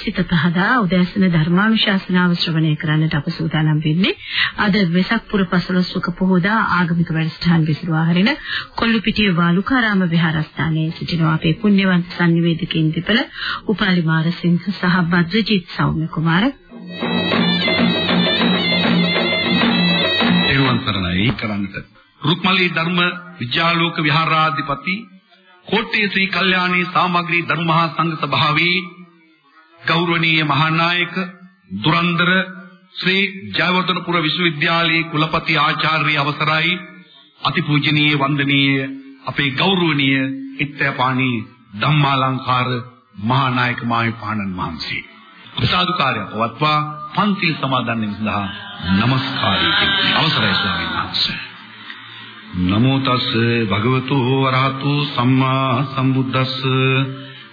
සිත පහදා උදෑසන ධර්මානුශාසනාව ශ්‍රවණය කරන්නට අප සූදානම් වෙන්නේ. අද වෙසක් පුර පසළොස්වක පොහොදා ආගමික වැඩසටහන් විසිරුවා හරින කොල්ලුපිටිය වාලුකාරාම විහාරස්ථානයේ සිටින අපේ පුණ්‍යවන්ත සංනිවේදකයින් දෙපළ උපාලි මාරසිංහ සහ බද්දජිත් සෞම්‍ය කුමාර. එරුවන් සරණයි. කරන්නට. රුක්මලී ධර්ම විද්‍යාලෝක විහාරාධිපති කෝට්ටේ ශ්‍රී කල්යාණී සාමග්‍රී ධර්මහා සංඝ සභාවේ ගෞරවනීය මහානායක දුරන්දර ශ්‍රී ජයවර්ධනපුර විශ්වවිද්‍යාලයේ කුලපති ආචාර්ය අවසරයි. අතිපූජනීය වන්දනීය අපේ ගෞරවනීය ඉත්තපාණී ධම්මාලංකාර මහානායක මාහිපාණන් වහන්සේ. සාදුකාරය පවත්වා පන්තිල් සමාදන් වීම සඳහා নমස්කාරය අවසරයි ස්වාමීන් වහන්සේ. නමෝ තස් භගවතු වරහතු සම්මා සම්බුද්දස්ස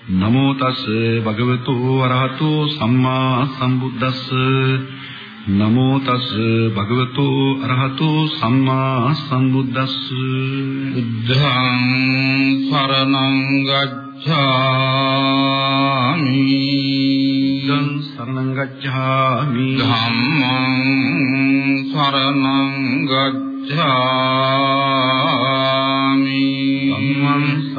නමෝ තස් භගවතු වරහතු සම්මා සම්බුද්දස්ස. නමෝ තස් භගවතු අරහතු සම්මා සම්බුද්දස්ස. බුද්ධං සරණං ගච්ඡාමි. බුද්ධං සරණං ගච්ඡාමි. ධම්මං සරණං ගච්ඡාමි. ධම්මං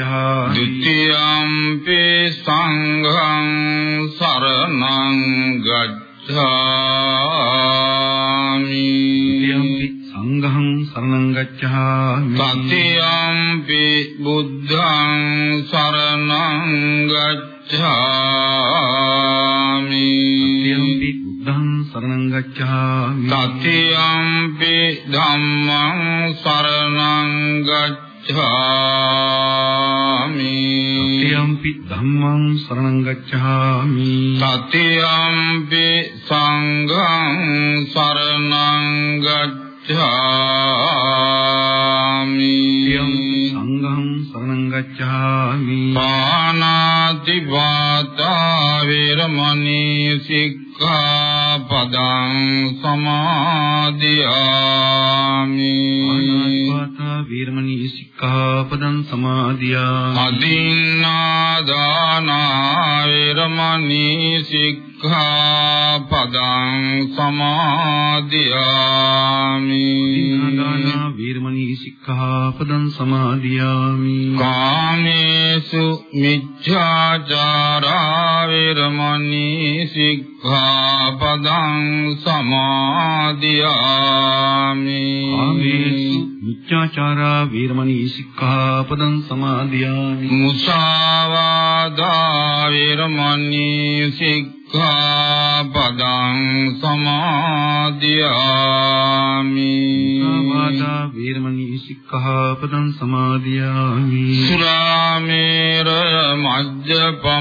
සරණං වේරමණී සික්ඛාපදං සමාදියාමි। දීනාදානා වීරමණී සික්ඛාපදං සමාදියාමි। කාමේසු මිච්ඡාචාරා වේරමණී සික්ඛාපදං සමාදියාමි। ආමේසු මිච්ඡාචාරා වීරමණී සික්ඛාපදං සමාදියාමි। මුසාවාදා වේරමණී සික්ඛාපදං සමාදියාමි සමාදා වීරමණී සික්ඛාපදං සමාදියාමි සුරාමේරය මජ්ජපමාදට්ඨානා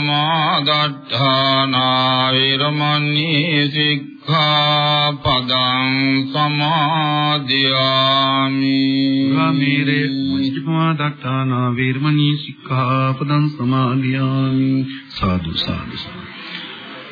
වේරමණී සික්ඛාපදං සමාදියාමි රාමීරේ මුජ්ජපමා දත්තානා වීරමණී සික්ඛාපදං සමාදියාමි සාදු සාදු සාදු.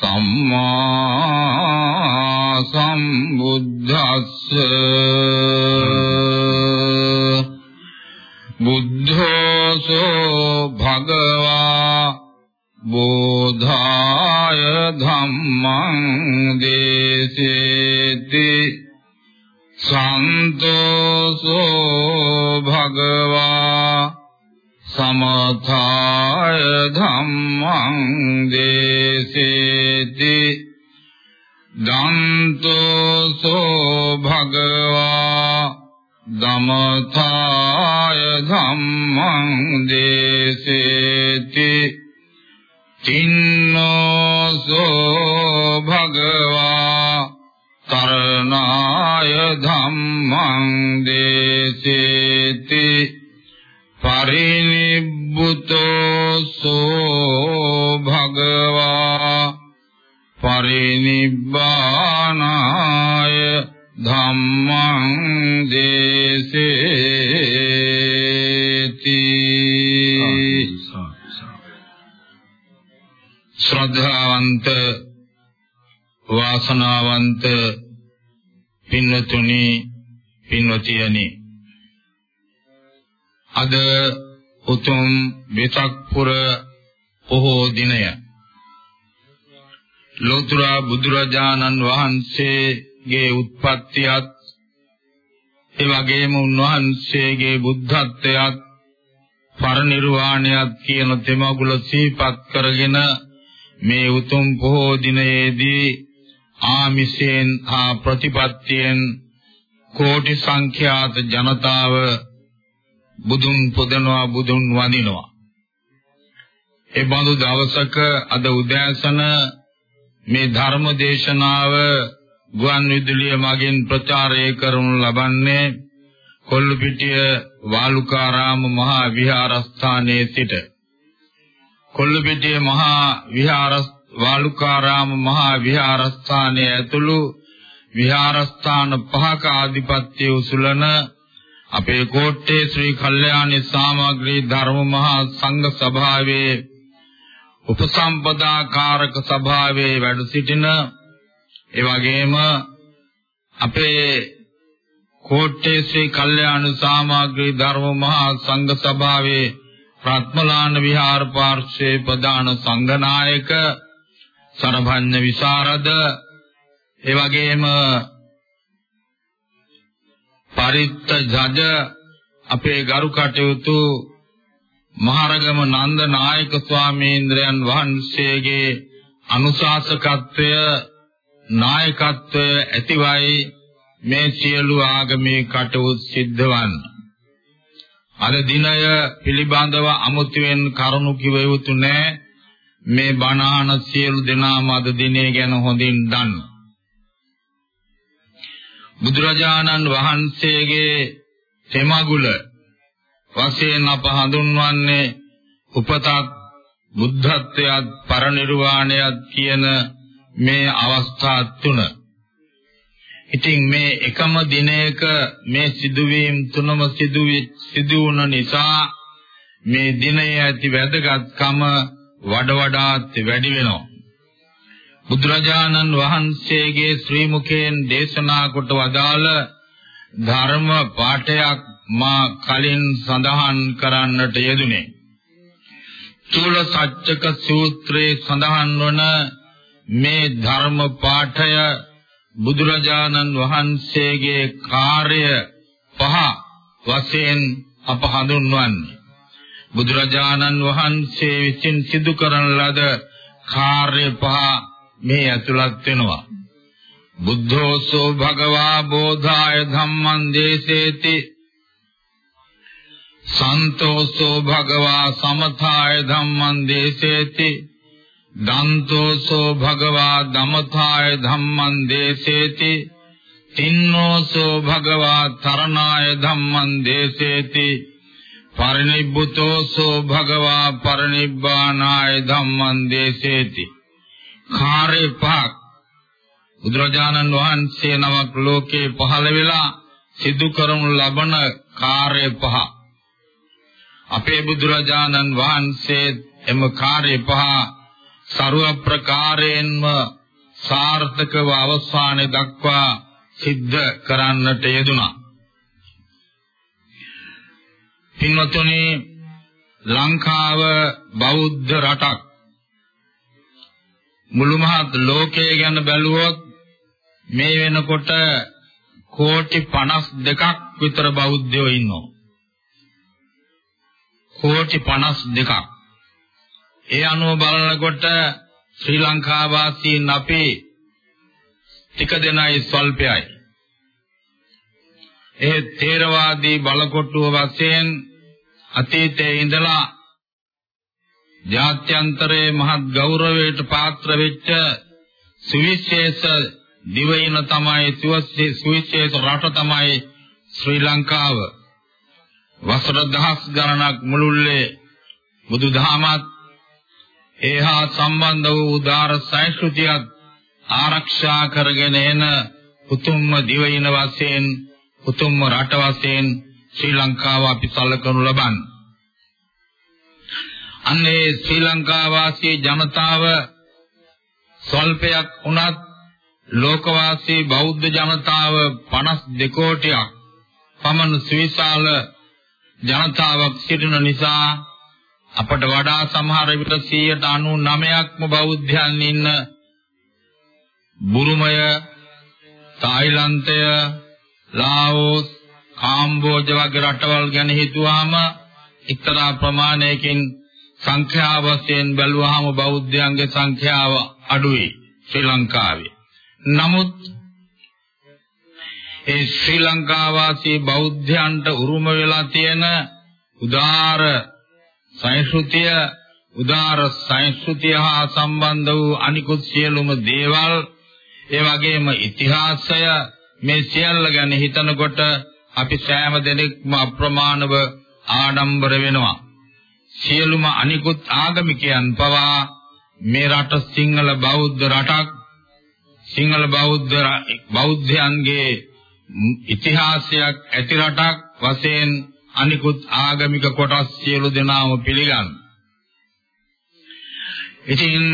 සම්මා සම්බුද්දස්ස. බුද්ධෝසෝ භගවා බෝධාය ධම්මං දේසේති. සන්තෝසෝ භගවා සමථාය ධම්මං දේසේති දන්තෝසෝ භගවා දමථාය ධම්මං දේසේති තින්නෝසෝ භගවා තරණාය ධම්මං දේසේති පරිනිබ්බුතෝ සෝ භගවා පරිනිබ්බානාය ධම්මං දේසේති. ශ්‍රද්ධාවන්ත වාසනාවන්ත පින්නතුනි පින්වතියනි අද උතුම් වෙසක් පුර පොහෝ දිනය. ලෝතර බුදුරජාණන් වහන්සේගේ උත්පත්තියත් ඒ වගේම උන්වහන්සේගේ බුද්ධත්වයත් පරිනිර්වාණයත් කියන තෙමගුල සිහිපත් කරගෙන මේ උතුම් පොහෝ දිනයේදී ආමිෂයෙන් හා ප්‍රතිපත්තියෙන් කෝටි සංඛ්‍යාත ජනතාව බුදුන් පුදනවා බුදුන් වඳිනවා. ඒ බඳු දවසක අද උදෑසන මේ ධර්ම දේශනාව ගුවන් විදුලිය මගින් ප්‍රචාරය කරනු ලබන්නේ කොල්ලුපිටිය වාලුකාරාම මහා විහාරස්ථානයේ සිට. කොල්ලුපිටිය මහා විහාර වාලුකාරාම මහා විහාරස්ථානයේ ඇතුළු විහාරස්ථාන පහක ආධිපත්‍ය උසුලන අපේ කෝට්ටේ ශ්‍රී කල්යාණී සාමග්‍රී ධර්ම මහා සංඝ සභාවේ උපසම්පදා කාරක සභාවේ වැඩ සිටින ඒ වගේම අපේ කෝට්ටේ ශ්‍රී කල්යාණ සාමග්‍රී ධර්ම මහා සංඝ සභාවේ රත්මලාන විහාර පාර්ශ්වයේ ප්‍රධාන සංඝනායක සරභඤ්ඤ විසරද ඒ වගේම පරිත්ත ජජ අපේ ගරු කටයුතු මහරගම නන්ද නායක ස්වාමීන්ද්‍රයන් වහන්සේගේ අනුශාසකත්වය නායකත්වය ඇතිවයි මේ සියලු ආගමේ කටයුතු සිද්ධ වන්නේ. අද දිනය පිළිබඳව අමුතුවෙන් කරුණු කිව යුතු නැහැ. මේ බණහන සියලු දෙනාම අද දිනේ ගැන හොඳින් දන්නවා. බුදුරජාණන් වහන්සේගේ තෙමගුල වශයෙන් අප හඳුන්වන්නේ උපතක් බුද්ධත්වයට පරිනිර්වාණයත් කියන මේ අවස්ථා තුන. ඉතින් මේ එකම දිනයක මේ සිදුවීම් තුනම සිදු වුණ නිසා මේ දිනයේ ඇති වැදගත්කම වඩ වඩාත් වැඩි වෙනවා. බුදුරජාණන් වහන්සේගේ ශ්‍රී මුඛයෙන් දේශනා කොට වදාළ ධර්ම පාඨයක් මා කලින් සඳහන් කරන්නට යෙදුනේ. චූල සත්‍යක සූත්‍රයේ සඳහන් වන මේ ධර්ම පාඨය බුදුරජාණන් වහන්සේගේ කාර්ය පහ වශයෙන් අප හඳුන්වන්නේ. බුදුරජාණන් වහන්සේ විසින් සිදු කරන ලද කාර්ය පහ මේ ඇතුළත් වෙනවා. බුද්ධෝසෝ භගවා බෝධාය ධම්මං දේසේති. සන්තෝසෝ භගවා සමථාය ධම්මං දේසේති. දන්තෝසෝ භගවා දමථාය ධම්මං දේසේති. තින්නෝසෝ භගවා තරණාය ධම්මං දේසේති. පරිනිබ්බුතෝසෝ භගවා පරිනිබ්බානාය ධම්මං දේසේති. කාර්ය පහක් බුදුරජාණන් වහන්සේ නමක් ලෝකේ පහළ වෙලා සිදු කරනු ලබන කාර්ය පහ අපේ බුදුරජාණන් වහන්සේ එම කාර්ය පහ ਸਰව ප්‍රකාරයෙන්ම සාර්ථකව අවසානයේ දක්වා සිද්ධ කරන්නට යෙදුණා. පින්වත්නි ලංකාව බෞද්ධ රටක් මුළු මහත් ලෝකය ගැන බැලුවොත් මේ වෙනකොට කෝටි 52ක් විතර බෞද්ධයෝ ඉන්නවා. කෝටි 52ක්. ඒ අනුව බලනකොට ශ්‍රී ලංකා වාසීන් අපි ටික දෙනයි ස්වල්පයයි. ඒ තේරවාදී බලකොට්ටුව වශයෙන් අතීතයේ ඉඳලා ජාත්‍යන්තරයේ මහත් ගෞරවයට පාත්‍ර වෙච්ච සුවිශේෂ දිවයින තමයි සුවිශේෂ රට තමයි ශ්‍රී ලංකාව. වසර දහස් ගණනක් මුළුල්ලේ බුදුදහමත් ඒහා සම්බන්ධ වූ උදාර සංස්කෘතියත් ආරක්ෂා කරගෙන එන උතුම්ම දිවයින වශයෙන් උතුම්ම රට වශයෙන් ශ්‍රී ලංකාව අපි සැලකනු ලබන්නේ. අන්නේ ශ්‍රී ලංකා වාසී ජනතාව ස්වල්පයක් වුණත් ලෝකවාසී බෞද්ධ ජනතාව 52 කෝටියක් පමණ සුවිශාල ජනතාවක් සිටින නිසා අපට වඩා සමහර විට 99%ක්ම බෞද්ධයන් ඉන්න බුරුමය තායිලන්තය ලාओस කාම්බෝජ වගේ රටවල් ගැන හිතුවාම එක්තරා ප්‍රමාණයකින් සංඛ්‍යා වශයෙන් බැලුවාම බෞද්ධයන්ගේ සංඛ්‍යාව අඩුයි ශ්‍රී ලංකාවේ. නමුත් ඒ ශ්‍රී ලංකා වාසී බෞද්ධයන්ට උරුම වෙලා තියෙන උදාර සංස්කෘතිය උදාර සංස්කෘතිය හා සම්බන්ධ වූ අනිකුත් සියලුම දේවල් ඒ වගේම ඉතිහාසය මේ සියල්ල ගැන හිතනකොට අපි සෑම දෙනෙක්ම අප්‍රමාණව ආඩම්බර වෙනවා සියලුම අනිකුත් ආගමිකයන් පවා මේ රට සිංහල බෞද්ධ රටක් සිංහල බෞද්ධ බෞද්ධයන්ගේ ඉතිහාසයක් ඇති රටක් වශයෙන් අනිකුත් ආගමික කොටස් සියලු දෙනාම පිළිගන්න. ඉතින්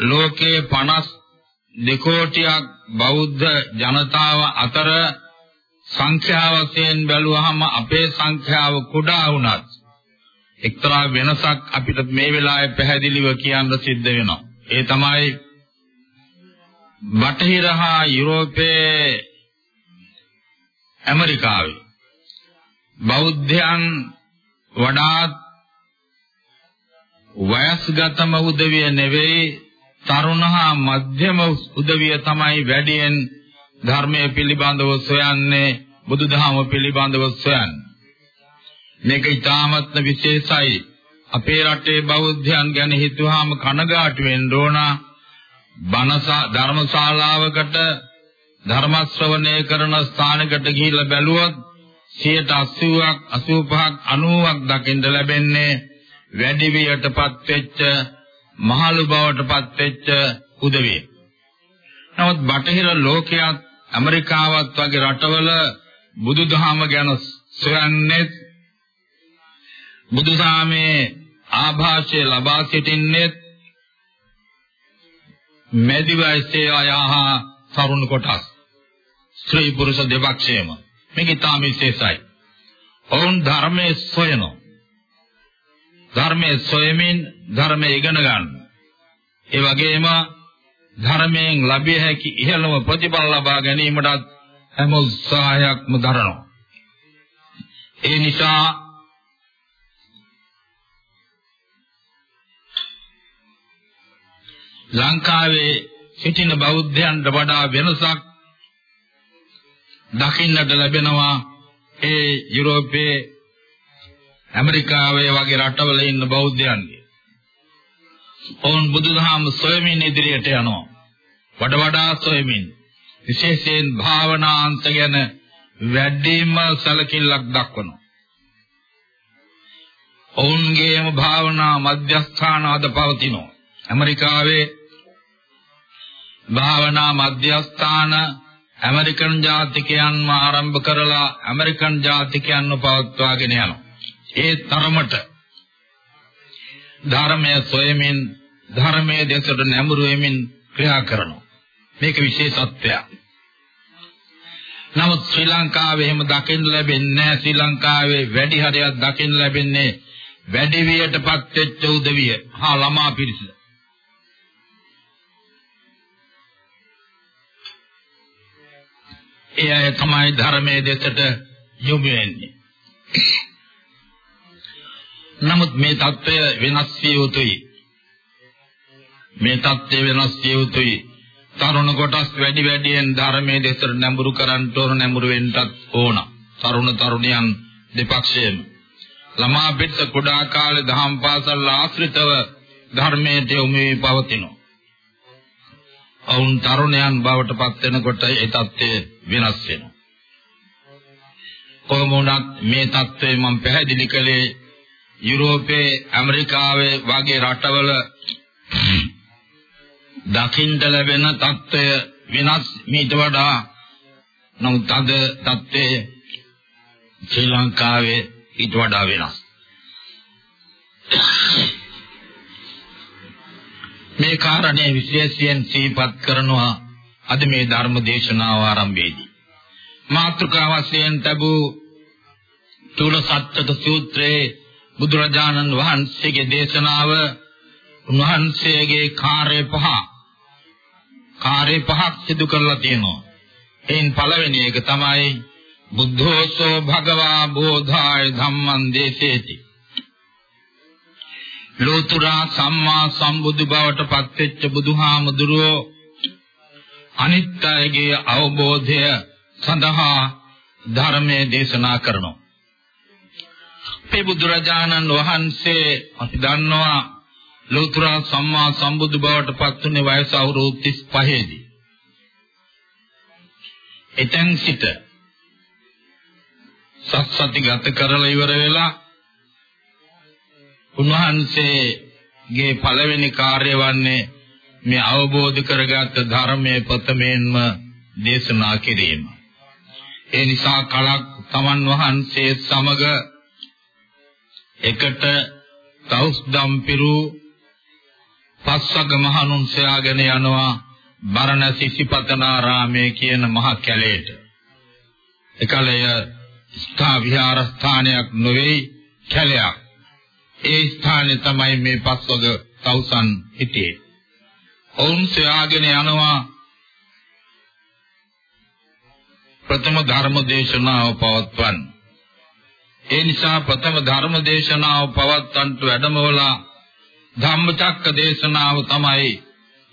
ලෝකයේ 52 කෝටියක් බෞද්ධ ජනතාව අතර සංඛ්‍යා වශයෙන් බැලුවහම අපේ සංඛ්‍යාව කුඩා වුණත් එක්තරා වෙනසක් අපිට මේ වෙලාවේ පැහැදිලිව කියන්න සිද්ධ වෙනවා. ඒ තමයි බටහිර හා යුරෝපයේ ඇමරිකාවේ බෞද්ධයන් වඩාත් වයස්ගතම උදවිය නෙවෙයි තරුණ හා මධ්‍යම උදවිය තමයි වැඩියෙන් ධර්මයේ පිළිබඳව සොයන්නේ බුදුදහම පිළිබඳව සොයන්නේ මේක ඉතාමත්ම විශේෂයි. අපේ රටේ බෞද්ධයන් ගැන හිතුවාම කනගාටු වෙන්න ඕන. බණසා ධර්මශාලාවකට ධර්ම ශ්‍රවණය කරන ස්ථානකට ගිහිල්ලා බැලුවොත් 80ක් 85ක් 90ක් දකින්න ලැබෙන්නේ වැඩි වියටපත් වෙච්ච මහලු බවටපත් වෙච්ච උදවිය. නමුත් බටහිර ලෝකයක් ඇමරිකාවත් වගේ රටවල බුදුදහම ගැන සොයන්නේ බුදුසාමේ ආభాෂය ලබා සිටින්නේ මෙදි වයසේ අයහ තරුණ කොටස් ස්ත්‍රී පුරුෂ දෙපක්ෂයම මේක ඉතාම විශේෂයි. ඔවුන් ධර්මයේ සොයනවා. ධර්මයේ සොයමින් ධර්මය ඉගෙන ගන්න. ඒ වගේම ධර්මයෙන් ලැබිය හැකි ඉහළම ප්‍රතිඵල ලබා ගැනීමටත් හැම උත්සාහයක්ම දරනවා. ඒ නිසා ලංකාවේ සිටින බෞද්ධයන්ට වඩා වෙනසක් දකින්නට ලැබෙනවා ඒ යුරෝපයේ ඇමරිකාවේ වගේ රටවල ඉන්න බෞද්ධයන්ගේ. ඔවුන් බුදුදහම සොයමින් ඉදිරියට යනවා. වඩ වඩා සොයමින්. විශේෂයෙන් භාවනාන්ත ගැන වැඩිම සැලකිල්ලක් දක්වනවා. ඔවුන්ගේම භාවනා මධ්‍යස්ථාන අද පවතිනවා. ඇමරිකාවේ භාවනා මධ්‍යස්ථාන ඇමරිකන් ජාතිකයන්ම ආරම්භ කරලා ඇමරිකන් ජාතිකයන්ව පවත්වාගෙන යනවා. ඒ තරමට ධර්මයේ සොයමින් ධර්මයේ දෙසට නැඹුරු වෙමින් ක්‍රියා කරනවා. මේක විශේෂත්වයක්. නමුත් ශ්‍රී ලංකාවේ එහෙම දකින්න ලැබෙන්නේ නැහැ. ශ්‍රී ලංකාවේ වැඩි හරියක් දකින්න ලැබෙන්නේ වැඩි වියටපත් වෙච්ච උදවිය හා ළමා පිරිස. ඒ අය තමයි ධර්මයේ දෙතට යොමු වෙන්නේ. නමුත් මේ தত্ত্বය වෙනස් විය යුතුයි. මේ தත්ත්වය වෙනස් විය යුතුයි. තරුණ කොටස් වැඩි වැඩියෙන් ධර්මයේ දෙතට නැඹුරු කරන්න ඕන නැඹුරු වෙන්නත් ඕන. තරුණ තරුණියන් දෙපක්ෂයෙන් ළමා පිට කුඩා කාලේ දහම් පාසල් ආශ්‍රිතව ධර්මයේ යොමු වී පවතිනවා. ඔවුන් තරුණයන් බවට පත් වෙනකොට ඒ தත්ත්වය වෙනස් වෙනවා. කොහොම වුණත් මේ தත්ත්වය මම පැහැදිලි කළේ යුරෝපයේ ඇමරිකාවේ වගේ රටවල දකින්න ලැබෙන தත්ත්වය වෙනස් මීට වඩා නමුත් අද தත්ත්වය ශ්‍රී ලංකාවේ ඊට වඩා වෙනස්. මේ කාරණේ විශේෂයෙන් සිහිපත් කරනවා අද මේ ධර්ම දේශනාව ආරම්භයේදී මාතෘකා වශයෙන් ලැබූ තුල සත්‍යක සූත්‍රයේ බුදුරජාණන් වහන්සේගේ දේශනාව උන්වහන්සේගේ කාර්ය පහ කාර්ය පහක් සිදු කරලා තියෙනවා. එයින් පළවෙනි එක තමයි බුද්ධෝසෝ භගවා බෝධාය ධම්මං දේශේති. ලෝතුරා සම්මා සම්බුදු බවට පත්වෙච්ච බුදුහාමුදුරුවෝ අනිත්‍යයේ අවබෝධය සඳහා ධර්මයේ දේශනා කරනවා. අපේ බුදුරජාණන් වහන්සේ අපි දන්නවා ලෝතර සම්මා සම්බුදු බවට පත්ුනේ වයස අවුරුදු 35 දී. එතෙන් සිට සත්සති ගත කරලා ඉවර වෙලා උන්වහන්සේගේ පළවෙනි කාර්ය වන්නේ මේ අවබෝධ කරගත් ධර්මයේ ප්‍රථමයෙන්ම දේශනා කිරීම. ඒ නිසා කලක් තමන් වහන්සේ සමග එකට තවුස්දම් පිරු පස්වග මහණුන් සොයාගෙන යනවා බරණසි සිපතනාරාමේ කියන මහ කැලේට. එකලය ස්ථා විහාරස්ථානයක් නොවේ කැලයක්. ඒ ස්ථානේ තමයි මේ පස්වග තවුසන් හිටියේ. ඔවුන් සොයාගෙන යනවා ප්‍රථම ධර්ම දේශනාව පවත්වන්න. ඒ නිසා ප්‍රථම ධර්ම දේශනාව පවත්වන්නට වැඩමවලා ධම්මචක්ක දේශනාව තමයි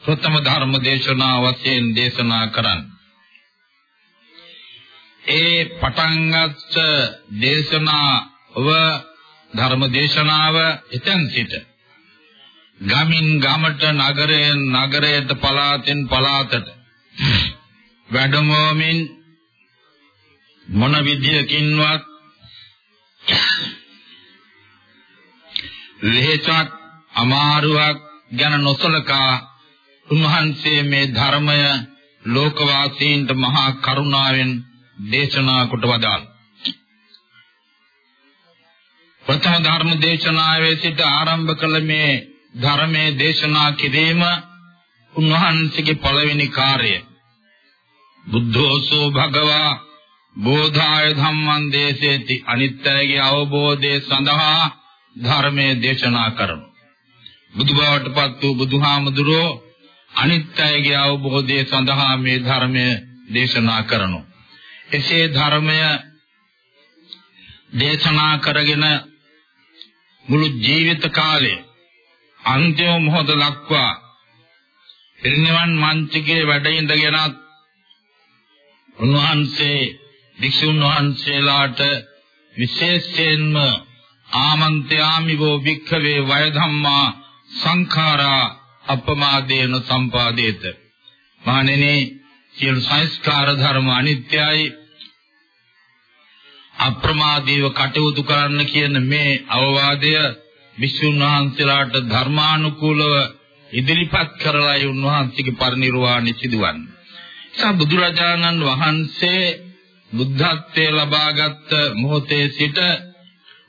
ප්‍රථම ධර්ම දේශනාව වශයෙන් දේශනා කරන්නේ. ඒ පටන්ගත් දේශනාව ධර්ම දේශනාව එතෙන් සිට ගමින් ගමට නගරයෙන් නගරයට පළාතෙන් පළාතට වැඩමවමින් මොන විදියකින්වත් වෙහෙසක් අමාරුවක් ගැන නොසලකා උන්වහන්සේ මේ ධර්මය ලෝකවාසීන්ට මහා කරුණාවෙන් දේශනා කොට වදාළ. ප්‍රථම ධර්ම දේශනාවේ සිට ආරම්භ කළ මේ ධර්මයේ දේශනා කිරීම උන්වහන්සේගේ පළවෙනි කාර්යය. බුද්ධෝසෝ භගවා බෝධාය ධම්මං දේශේති අනිත්‍යයේ අවබෝධය සඳහා ධර්මයේ දේශනා කරමු. බුදුබවට පත් වූ බුදුහාමුදුරෝ අනිත්‍යයේ අවබෝධය සඳහා මේ ධර්මය දේශනා කරනවා. එසේ ධර්මය දේශනා කරගෙන මුළු ජීවිත කාලය අන්තිම මොහොත ලක්වා පිරිනිවන් මංචකේ වැඩ ඉඳගෙනත් උන්වහන්සේ වික්ෂුන් වහන්සේලාට විශේෂයෙන්ම ආමන්ත්‍යාමි වූ වික්ඛවේ වය ධම්මා සංඛාරා අපමාදේන සම්පාදේත. මහණෙනි සියලු සංස්කාර ධර්ම අනිත්‍යයි. අප්‍රමාදීව කටයුතු කරන්න කියන මේ අවවාදය විසුණු වහන්සේලාට ධර්මානුකූලව ඉදිරිපත් කරලායි උන්වහන්සේගේ පරිනිර්වාණය සිදුවන්නේ. ඒ බුදුරජාණන් වහන්සේ බුද්ධත්වයේ ලබාගත් මොහොතේ සිට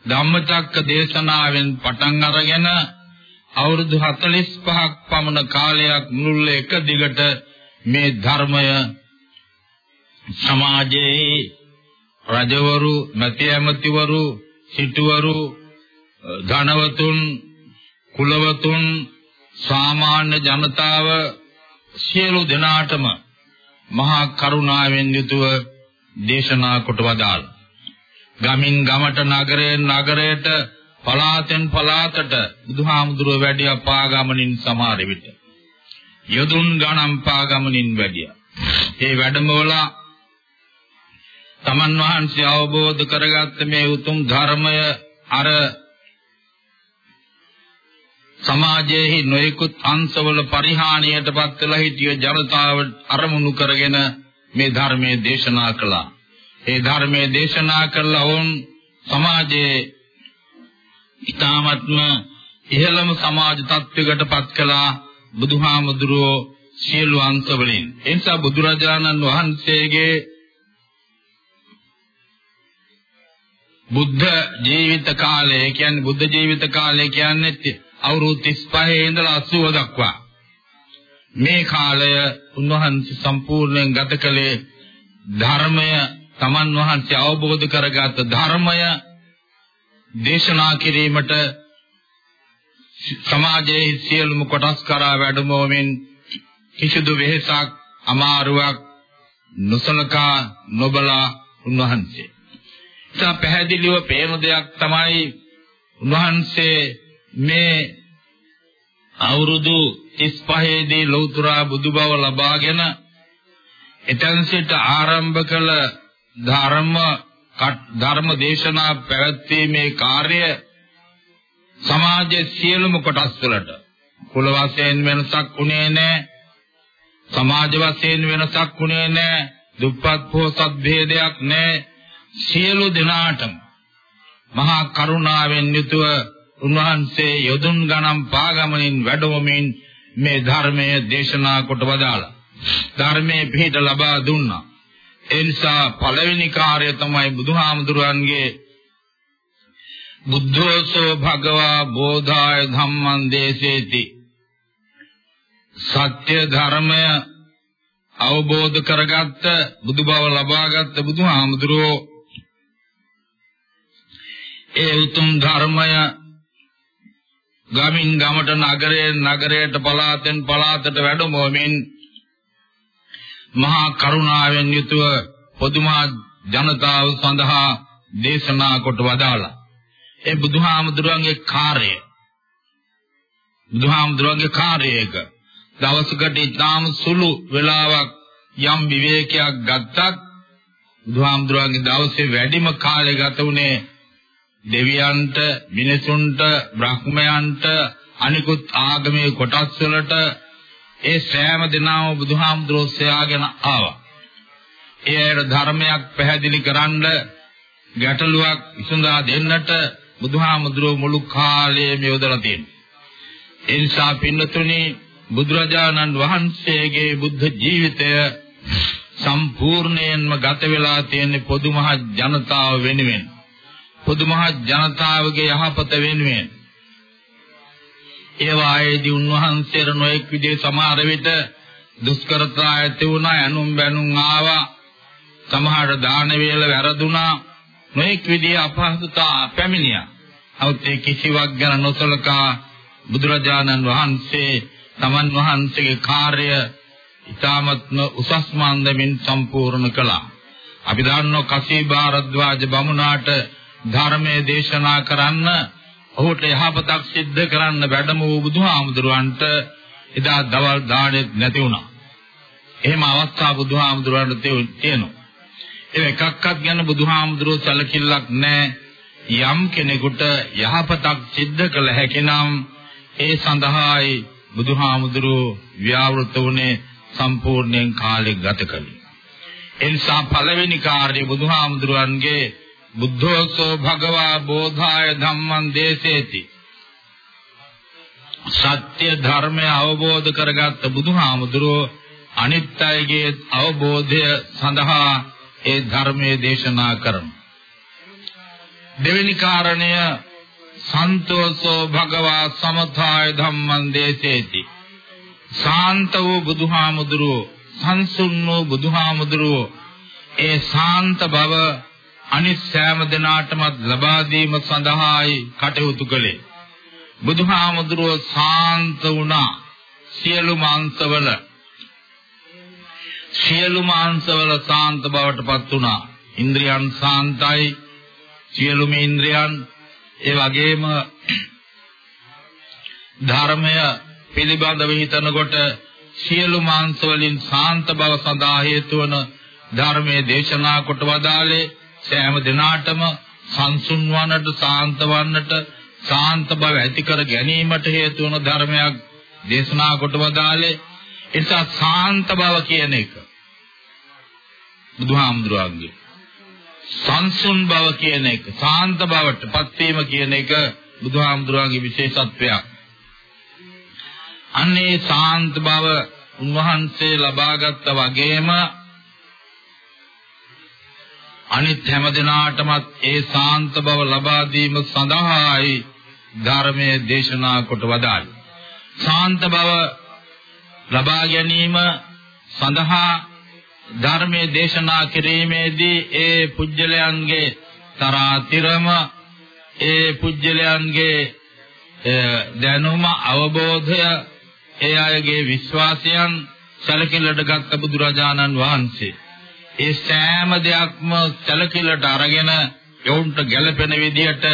ධම්මචක්ක දේශනාවෙන් පටන් අරගෙන අවුරුදු 45ක් පමණ කාලයක් මුළුල්ල එක දිගට මේ ධර්මය සමාජයේ රජවරු, මැති ඇමතිවරු, සිටුවරු, ධනවතුන්, කුලවතුන්, සාමාන්‍ය ජනතාව සියලු දෙනාටම මහා කරුණාවෙන් යුතුව දේශනා කොට වදාළ. ගමින් ගමට නගරයෙන් නගරයට පලාතෙන් පලාතට බුදුහාමුදුරුව වැඩි පාගමනින් සමහර විට යදුන් ගණන් පාගමනින් වැඩියා. ඒ වැඩමවලා තමන් වහන්සේ අවබෝධ කරගත්ත මේ උතුම් ධර්මය අර සමාජයේ නොයෙකුත් අංශවල පරිහානියටපත් වෙලා හිටිය ජනතාව අරමුණු කරගෙන මේ ධර්මයේ දේශනා කළා. ඒ ධර්මයේ දේශනා කළා වුන් සමාජයේ ඊ타ත්ම ඉහළම සමාජ තත්වයකටපත් කළා බුදුහාමුදුරුවෝ සියලු අංශවලින්. ඒ නිසා බුදුරජාණන් වහන්සේගේ බුද්ධ ජීවිත කාලය කියන්නේ බුද්ධ ජීවිත කාලය කියන්නේ අවුරුදු 35 ඉඳලා 80 දක්වා. මේ කාලය උන්වහන්සේ සම්පූර්ණයෙන් ගත කළේ ධර්මය තමන් වහන්සේ අවබෝධ කරගත් ධර්මය දේශනා කිරීමට සමාජයේ සියලුම කොටස් කරා වැඩමවමින් කිසිදු වෙහෙසක් අමාරුවක් නොසලකා නොබලා උන්වහන්සේ. තා පැහැදිලිව පේන දෙයක් තමයි උන්වහන්සේ මේ අවුරුදු 35 දී ලෞතර බුදුබව ලබාගෙන එතන සිට ආරම්භ කළ ධර්ම ධර්ම දේශනා පැවැත්වීමේ කාර්ය සමාජයේ සියලුම කොටස් වලට. කුල වශයෙන් වෙනසක් උනේ නැහැ. සමාජ වශයෙන් වෙනසක් උනේ නැහැ. දුප්පත් පොහොසත් ભેදයක් නැහැ. සියලු දෙනාටම මහා කරුණාවෙන් යුතුව උන්වහන්සේ යොදුන් ගණන් පාගමනින් වැඩවමින් මේ ධර්මයේ දේශනා කොට වදාලා ධර්මයේ පිහිට ලබා දුන්නා. ඒ නිසා පළවෙනි කාර්යය තමයි බුදුහාමුදුරන්ගේ බුද්ධෝසෝ භගවා බෝධාය ධම්මං දේශේති සත්‍ය ධර්මය අවබෝධ කරගත්ත බුදුබව ලබාගත්ත බුදුහාමුදුරෝ ඒ උතුම් ධර්මය ගමින් ගමට නගරයෙන් නගරයට පලාතෙන් පලාතට වැඩමවමින් මහා කරුණාවෙන් යුතුව පොදුමා ජනතාව සඳහා දේශනා කොට වදාලා ඒ බුදුහාමුදුරන්ගේ කාර්යය. බුදුහාමුදුරන්ගේ කාර්යයක දවසකට ඉතාම සුළු වෙලාවක් යම් විවේකයක් ගත්තත් බුදුහාමුදුරන්ගේ දවසේ වැඩිම කාලය ගත වුණේ දෙවියන්ට මිනිසුන්ට බ්‍රහ්මයන්ට අනිකුත් ආගමේ කොටස් වලට ඒ සෑම දිනම බුදුහාමුදුරුවෝ සොයාගෙන ආවා. ඒ ධර්මයක් පැහැදිලි කරන්න ගැටලුවක් විසඳා දෙන්නට බුදුහාමුදුරුවෝ මුළු කාලයම යොදලා තියෙනවා. ඒ නිසා පින්නතුනි බුදුරජාණන් වහන්සේගේ බුද්ධ ජීවිතය සම්පූර්ණයෙන්ම ගත වෙලා තියෙන පොදු මහ ජනතාව වෙනුවෙන්. පොදු මහ ජනතාවගේ යහපත වෙනුවෙන්. ඒ වායේදී උන්වහන්සේට නොඑක් විදිහේ සමහර විට දුෂ්කරතා ඇති වුණා යනුම් බැනුම් ආවා සමහර දාන වේල වැරදුනා නොඑක් විදිහේ අපහසුතා පැමිණියා. අවුත් ඒ කිසිවක් ගැන නොසලකා බුදුරජාණන් වහන්සේ තමන් වහන්සේගේ කාර්ය ඊ타මත්ම උසස් මාන්දමින් සම්පූර්ණ කළා. අපි දන්නෝ කසී භාරද්වාජ බමුණාට ධර්මයේ දේශනා කරන්න ඔහුට යහපතක් සිද්ධ කරන්න වැඩම වූ බුදුහාමුදුරුවන්ට එදා දවල් දාණය නැති වුණා. එහෙම අවස්ථා බුදුහාමුදුරුවන්ට තියෙනවා. ඒ එකක්වත් ගැන බුදුහාමුදුරුවෝ සැලකිල්ලක් නැහැ. යම් කෙනෙකුට යහපතක් සිද්ධ කළ හැකිනම් ඒ සඳහායි බුදුහාමුදුරුවෝ ව්‍යාවෘත වුණේ සම්පූර්ණයෙන් කාලය ගත කළේ. ඒ නිසා පළවෙනි කාර්යය බුදුහාමුදුරන්ගේ බුද්ධෝසෝ භගවා බෝධාය ධම්මං දේසේති. සත්‍ය ධර්මය අවබෝධ කරගත්ත බුදුහාමුදුරෝ අනිත් අයගේ අවබෝධය සඳහා ඒ ධර්මයේ දේශනා කරනවා. දෙවෙනි කාරණය සන්තෝෂෝ භගවා සමථාය ධම්මං දේසේති. ශාන්ත වූ බුදුහාමුදුරුවෝ සංසුන් වූ බුදුහාමුදුරුවෝ ඒ ශාන්ත බව අනිත් සෑම දිනාටමත් ලබා දීම සඳහායි කටයුතු කළේ. බුදුහාමුදුරුවෝ ශාන්ත වුණා සියලු මාංශවල සියලු මාංශවල ශාන්ත බවටපත් වුණා. ඉන්ද්‍රියන් ශාන්තයි සියලුම ඉන්ද්‍රියන් ඒ වගේම ධර්මය පිළිබඳව හිතනකොට සියලු මාංශ වලින් ශාන්ත බව සඳහා හේතු වන ධර්මයේ දේශනා කොට වදාලේ සෑම දිනාටම සංසුන් වන්නට ශාන්ත වන්නට ශාන්ත බව ඇති කර ගැනීමට හේතු වන ධර්මයක් දේශනා කොට වදාලේ එසා ශාන්ත බව කියන එක බුදුහාමුදුරුවන්ගේ සංසුන් බව කියන එක ශාන්ත බවට පත්වීම කියන එක බුදුහාමුදුරුවන්ගේ විශේෂත්වයක්. අන්නේ ශාන්ත බව උන්වහන්සේ ලබාගත්ත වගේම අනිත් හැම දිනාටමත් ඒ ශාන්ත බව ලබා දීම සඳහායි ධර්මයේ දේශනා කොට වදාළි. ශාන්ත බව ලබා ගැනීම සඳහා ධර්මයේ දේශනා කිරීමේදී ඒ පුජ්‍යලයන්ගේ තරාතිරම ඒ පුජ්‍යලයන්ගේ දැනුම අවබෝධය ඒ අයගේ විශ්වාසයන් සැලකිල්ලට ගත්ත බුදුරජාණන් වහන්සේ ඒ සෑම දෙයක්ම සැලකිල්ලට අරගෙන යොවුන්ට ගැළපෙන විදිහට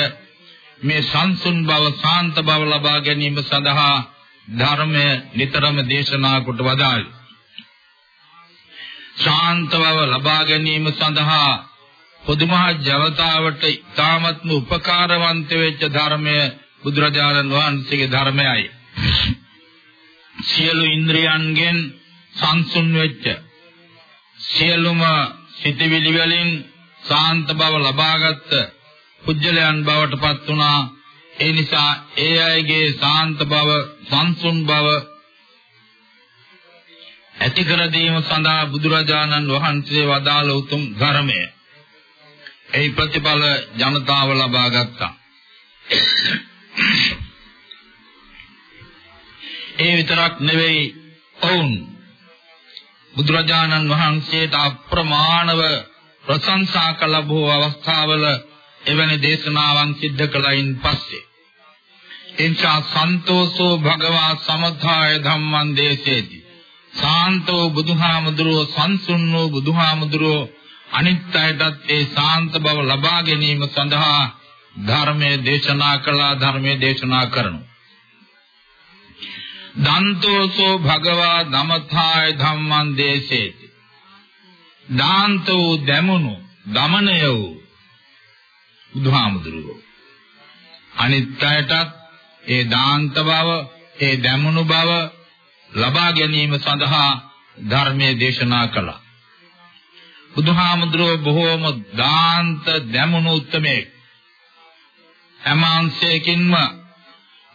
මේ සංසුන් බව සාන්ත බව ලබා ගැනීම සඳහා ධර්මය නිතරම දේශනා කොට වදාළේ ශාන්ත බව ලබා ගැනීම සඳහා පොදුමහා ජනතාවට ඉතාමත්ම උපකාරවන්ත වෙච්ච ධර්මය බුදුරජාණන් වහන්සේගේ ධර්මයයි. සියලු ඉන්ද්‍රියන්ගෙන් සංසුන් වෙච්ච සියලුම සිතවිලි වලින් ශාන්ත බව ලබාගත් පුජ්‍යලයන් බවට පත් වුණා. ඒ නිසා ඒ අයගේ ශාන්ත බව, සංසුන් බව ඇති කර දීම සඳහා බුදුරජාණන් වහන්සේ වදාළ උතුම් ධර්මය. ඒ ප්‍රතිඵල ජනතාව ලබා ගත්තා. ඒ විතරක් නෙවෙයි ඔවුන් බුදුරජාණන් වහන්සේට අප්‍රමාණව ප්‍රශංසා කළ බොහෝ අවස්ථාවල එවැනි දේශනාවන් සිද්ධ කළයින් පස්සේ එන්චා සන්තෝෂෝ භගවා සමථාය ධම්මං දේශේති සාන්තෝ බුදුහාමුදුරුවෝ සංසුන් වූ බුදුහාමුදුරුවෝ අනිත් අයටත් ඒ සාන්ත බව ලබා ගැනීම සඳහා ධර්මයේ දේශනා කළා ධර්මයේ දේශනා කරනවා. දන්තෝසෝ භගවා ධමථාය ධම්මං දේශේති. දාන්තෝ දැමුණු දමනය වූ බුදුහාමුදුරුවෝ අනිත් අයටත් ඒ දාන්ත බව ඒ දැමුණු බව ලබා ගැනීම සඳහා ධර්මයේ දේශනා කළා. බුදුහාමුදුරුව බොහෝම දාන්ත දැමුණු උත්මේ හැමාංශයකින්ම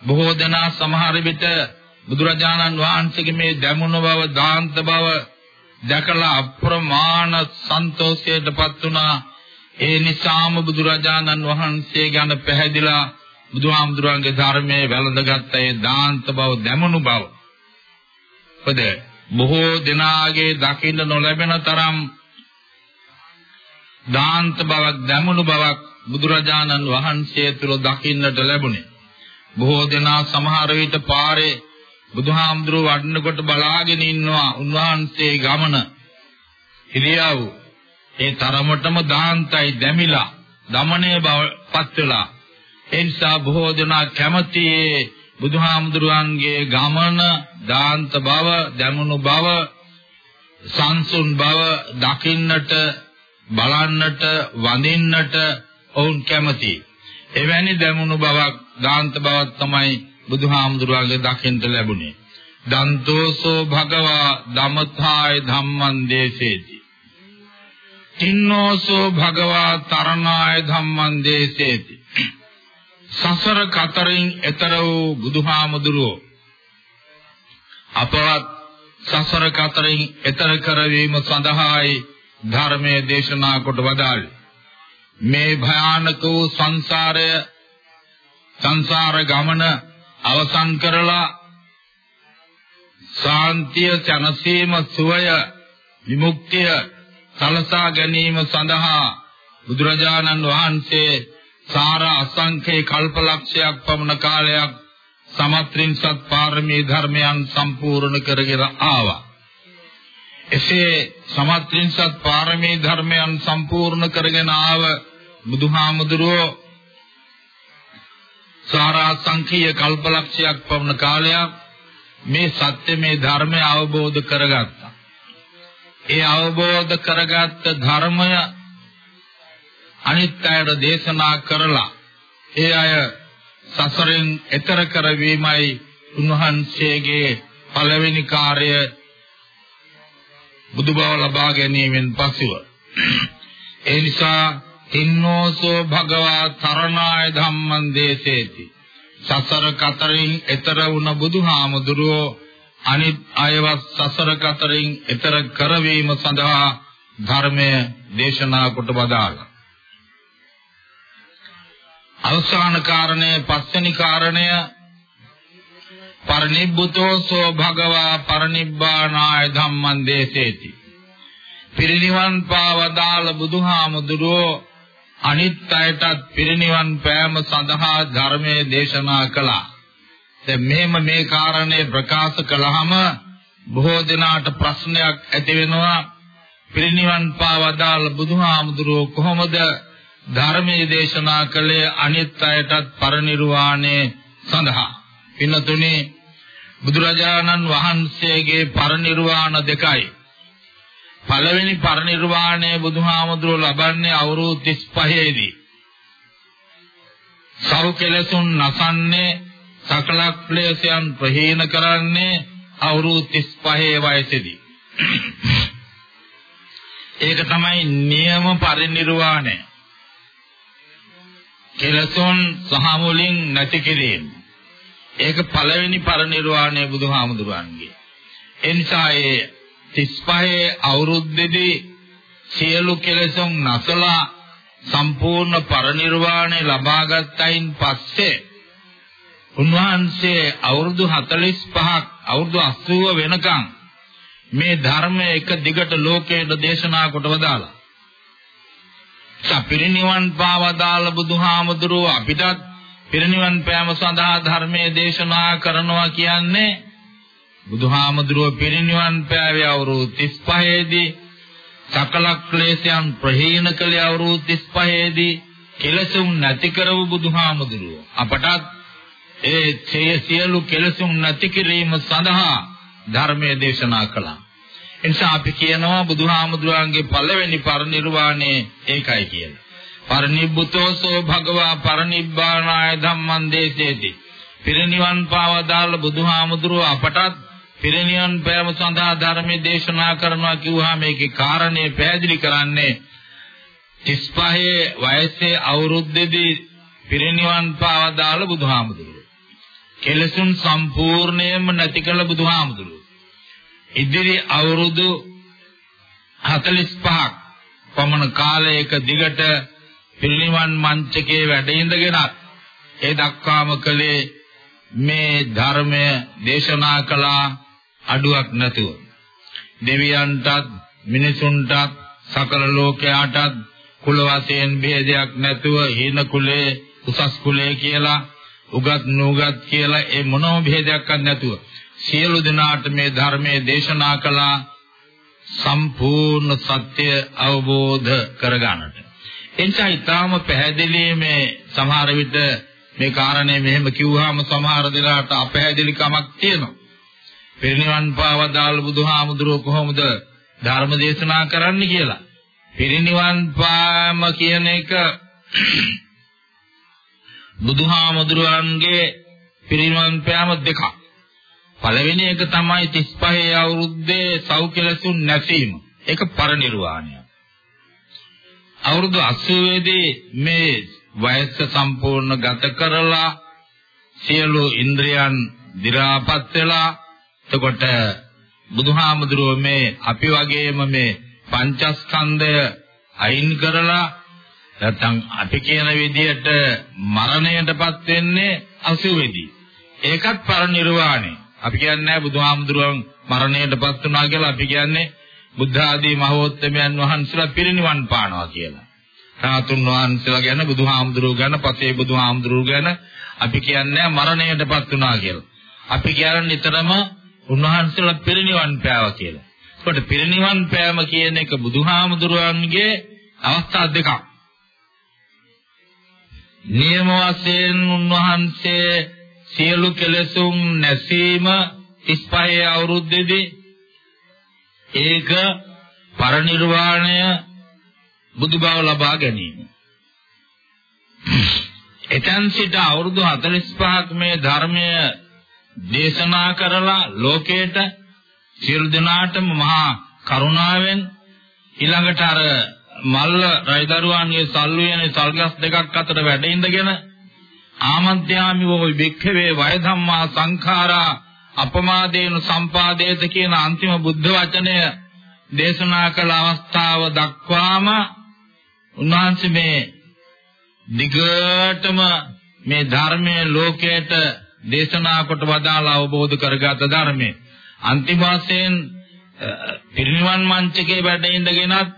බොහෝ දෙනා සමහර විට බුදුරජාණන් වහන්සේගේ මේ දැමුණු බව දාන්ත බව දැකලා අප්‍රමාණ සන්තෝෂයටපත් වුණා. ඒ නිසාම බුදුරජාණන් වහන්සේ ගැන පැහැදිලා බුදුහාමුදුරන්ගේ ධර්මයේ වැළඳගත් ඒ දාන්ත බව දැමුණු බව මොකද බොහෝ දෙනාගේ දකින්න නොලැබෙන තරම් දාන්ත බවක් දැමුණු බවක් බුදුරජාණන් වහන්සේ තුළ දකින්නට ලැබුණේ. බොහෝ දෙනා සමහර විට පාරේ බුදුහාමුදුරුව වඩනකොට බලාගෙන ඉන්නවා උන්වහන්සේ ගමන. ඉරියව් ඒ තරමටම දාන්තයි දැමිලා දමණය බවපත් වෙලා ඒ නිසා බොහෝ දෙනා කැමතියේ බුදුහාමුදුරුවන්ගේ ගමන දාන්ත බව දැමුණු බව සංසුන් බව දකින්නට බලන්නට වඳින්නට ඔවුන් කැමති. එවැනි දැමුණු බවක් දාන්ත බවක් තමයි බුදුහාමුදුරුවන්ගේ දකින්න ලැබුණේ. දන්තෝසෝ භගවා ධම්මථාය ධම්මං දේසේති. තින්නෝසෝ භගවා තරණාය ධම්මං දේසේති. සසර කතරින් එතර වූ බුදුහාමුදුරුවෝ අපවත් සසර කතරින් එතර කරවීම සඳහායි ධර්මයේ දේශනා කොට වදාළේ. මේ භයානක වූ සංසාරය සංසාර ගමන අවසන් කරලා ශාන්තිය චනසීම සුවය විමුක්තිය සලසා ගැනීම සඳහා බුදුරජාණන් වහන්සේ සාර අසංඛේ කල්පලක්ෂයක් පමණ කාලයක් සමත්‍රින්සත් පාරමී ධර්මයන් සම්පූර්ණ කරගෙන ආවා. එසේ සමත්‍රින්සත් පාරමී ධර්මයන් සම්පූර්ණ කරගෙන ආව බුදුහාමුදුරුවෝ සාරා සංඛීය කල්පලක්ෂයක් පමණ කාලයක් මේ සත්‍ය මේ ධර්මය අවබෝධ කරගත්තා. ඒ අවබෝධ කරගත්ත ධර්මය අනිත් අයට දේශනා කරලා ඒ අය සසරෙන් එතර කරවීමයි උන්වහන්සේගේ පළවෙනි කාර්ය බුදුබව ලබා ගැනීමෙන් පසුව ඒ නිසා තින්නෝසෝ භගවා තරණාය ධම්මං දේසේති සසර කතරින් එතර වුණ බුදුහාමුදුරුවෝ අනිත් අයවත් සසර කතරින් එතර කරවීම සඳහා ධර්මය දේශනා කොට වදාළා. අවසාන කාරණය පස්වෙනි කාරණය පරිනිබ්බුතෝසෝ භගවා පරිනිබ්බානාය ධම්මං දේසේති. පිරිනිවන් පාවදාල බුදුහාමුදුරුවෝ අනිත් අයටත් පිරිනිවන් පෑම සඳහා ධර්මයේ දේශනා කළා. දැන් මෙහෙම මේ කාරණේ ප්‍රකාශ කළාම බොහෝ දෙනාට ප්‍රශ්නයක් ඇති වෙනවා. පිරිනිවන් පාවදාල බුදුහාමුදුරුවෝ කොහොමද ධර්මයේ දේශනා කළේ අනිත් අයටත් පරිනිර්වාණය සඳහා? පින්නතුනේ බුදුරජාණන් වහන්සේගේ පරිනිර්වාණ දෙකයි. පළවෙනි පරිනිර්වාණය බුදුහාමුදුරුවෝ ලබන්නේ අවුරුදු 35 දී. සරු කෙලසුන් නසන්නේ සකල ක්ලේශයන් ප්‍රහීන කරන්නේ අවුරුදු 35 වයසේදී. ඒක තමයි නියම පරිනිර්වාණය. කෙලසුන් සහ මුලින් නැති කිරීම. ඒක පළවෙනි පරිනිර්වාණය බුදුහාමුදුරන්ගේ. එනිසා ඒ 35 අවුරුද්දේදී සියලු කෙලෙසුන් නැසලා සම්පූර්ණ පරිනිර්වාණය ලබාගත්තයින් පස්සේ උන්වහන්සේ අවුරුදු 45ක් අවුරුදු 80 වෙනකන් මේ ධර්මය එක දිගට ලෝකයට දේශනා කොට වදාලා. සපිරිනිවන් පාවදාල බුදුහාමුදුරුව අපිටත් පිරිනිවන් පෑම සඳහා ධර්මයේ දේශනා කරනවා කියන්නේ බුදුහාමුදුරුව පිරිනිවන් පෑවේ අවුරුදු 35 දී සකල ක්ලේශයන් ප්‍රහීන කළේ අවුරුදු 35 දී කෙලසුම් නැති කරව බුදුහාමුදුරුව අපටත් ඒ සියලු කෙලසුම් නැති කිරීම සඳහා ධර්මයේ දේශනා කළා. එනිසා අපි කියනවා බුදුහාමුදුරන්ගේ පළවෙනි පරිනිර්වාණය ඒකයි කියලා. පරිනිබ්බුතෝසෝ භගවා පරිනිබ්බානාය ධම්මං දේසේති. පිරිනිවන් පාවදාල බුදුහාමුදුරුව අපටත් පිරිනිවන් පෑම සඳහා ධර්මයේ දේශනා කරනවා කිව්වහම මේකේ කාරණේ පැහැදිලි කරන්නේ 35 වයසේ අවුරුද්දේදී පිරිනිවන් පාවදාල බුදුහාමුදුරුවෝ. කෙලසුන් සම්පූර්ණයෙන්ම නැති කළ බුදුහාමුදුරුවෝ. ඉදිරි අවුරුදු 45ක් පමණ කාලයක දිගට පිරිනිවන් මංචකේ වැඩ ඉඳගෙනත් ඒ දක්වාම කලේ මේ ධර්මය දේශනා කළා අඩුවක් නැතුව දෙවියන්ටත් මිනිසුන්ටත් සකල ලෝකයාටත් කුල වශයෙන් ભેදයක් නැතුව හීන කුලේ උසස් කුලේ කියලා උගත් නුගත් කියලා ඒ මොනම ભેදයක් නැතුව සියලු දෙනාට මේ ධර්මයේ දේශනා කළා සම්පූර්ණ සත්‍ය අවබෝධ කරගන්නට. එනිසා ඊටාම පැහැදිලි මේ සමහර විට මේ කාරණේ මෙහෙම කිව්වහම සමහර දෙනාට අපැහැදිලිකමක් තියෙනවා. පිරිනිවන් පාවදාල බුදුහාමුදුරුව කොහොමද ධර්ම දේශනා කරන්න කියලා. පිරිනිවන් පාම කියන එක බුදුහාමුදුරුවන්ගේ පිරිනිවන් පෑම දෙකක්. පළවෙනි එක තමයි 35 අවුරුද්දේ සෞඛ්‍යලසුන් නැසීම. ඒක පරිණිරවාණය. අවුරුදු 80 දී මේ වයස සම්පූර්ණ ගත කරලා සියලු ඉන්ද්‍රයන් දි รา පත් වෙලා එතකොට බුදුහාමුදුරුවෝ මේ අපි වගේම මේ පංචස්කන්ධය අයින් කරලා නැත්නම් අපි කියන විදිහට මරණයටපත් වෙන්නේ අසුවේදී. ඒකත් පරිනිර්වාණය. අපි කියන්නේ බුදුහාමුදුරුවන් මරණයටපත් වුණා කියලා අපි කියන්නේ බුද්ධ ආදී මහෝත්තමයන් වහන්සේලා පිරිනිවන් පානවා කියලා. රාතුන් වහන්සේලා ගැන බුදුහාමුදුරුවෝ ගැන පසේ බුදුහාමුදුරුවෝ ගැන අපි කියන්නේ මරණයටපත් වුණා කියලා. අපි කියන්නේ නිතරම උන්වහන්සේලා පිරිනිවන් පෑවා කියලා. ඒකට පිරිනිවන් පෑම කියන එක බුදුහාමුදුරුවන්ගේ අවස්ථා දෙකක්. නියම වශයෙන් උන්වහන්සේ සියලු කෙලෙසුන් නැසීම 35 අවුරුද්දේදී ඒක පරිනිර්වාණය බුදුබව ලබා ගැනීම. එතෙන් සිට අවුරුදු 45ක් මේ ධර්මය දේශනා කරලා ලෝකයට සියලු දෙනාටම මහා කරුණාවෙන් ඊළඟට අර මල්ල රයිදරුවන්ගේ සල්වියනේ සල්ගස් දෙකක් අතර වැඩ ඉඳගෙන ආමන්ත්‍යාමි වූ වික්ඛවේ වය ධම්මා සංඛාරා අපමාදේන සම්පාදේත කියන අන්තිම බුද්ධ වචනය දේශනා කළ අවස්ථාව දක්වාම උන්වහන්සේ මේ දිගටම මේ ධර්මයේ ලෝකයට දේශනා කොට වදාලා අවබෝධ කරගත් ධර්මයේ අන්තිම වශයෙන් පිරිනිවන් මංචකේ වැඩ ඉඳගෙනත්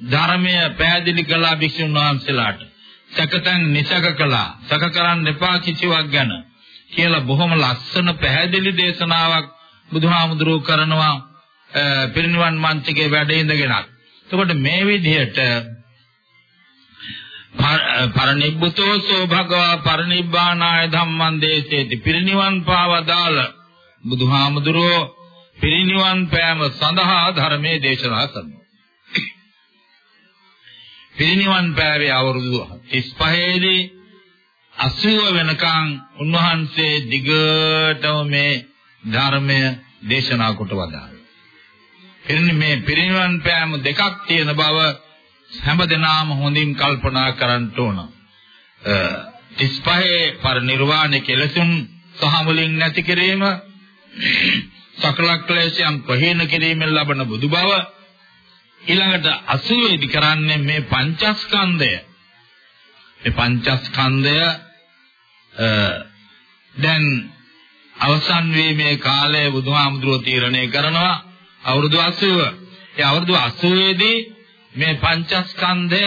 ධර්මය පැහැදිලි කළා භික්ෂුන් වහන්සේලාට. සැකතන් නිසක කළා. සැක කරන්න එපා කිසිවක් ගැන කියලා බොහොම ලස්සන පැහැදිලි දේශනාවක් බුදුහාමුදුරුවෝ කරනවා පිරිනිවන් මංචකේ වැඩ ඉඳගෙනත්. එතකොට මේ විදිහට පරිනිබ්බුතෝ සෝ භගවා පරිනිබ්බානාය ධම්මං දේශේති පිරිනිවන් පාවදාල බුදුහාමුදුරුවෝ පිරිනිවන් පෑම සඳහා ධර්මයේ දේශනා කරනවා. පිරිනිවන් පෑවේ අවුරුදු 35 දී 80 වෙනකන් උන්වහන්සේ දිගටම මේ ධර්මය දේශනා කොට වදාළා. එන්නේ මේ පිරිනිවන් පෑම දෙකක් තියෙන බව හැමදෙනාම හොඳින් කල්පනා කරන්න ඕන. 35 පරිනිර්වාණ කෙලසුන් සහ මුලින් නැති කිරීම සකල ක්ලේශයන් ප්‍රහීන කිරීමෙන් ලබන බුදු බව ඊළඟට 80 දි කරන්නේ මේ පංචස්කන්ධය මේ පංචස්කන්ධය දැන් අවසන් වීමේ කාලය බුදුහාමුදුරුවෝ තීරණය කරනවා අවුරුදු 80 ඒ අවුරුදු 80 දී මේ පංචස්කන්ධය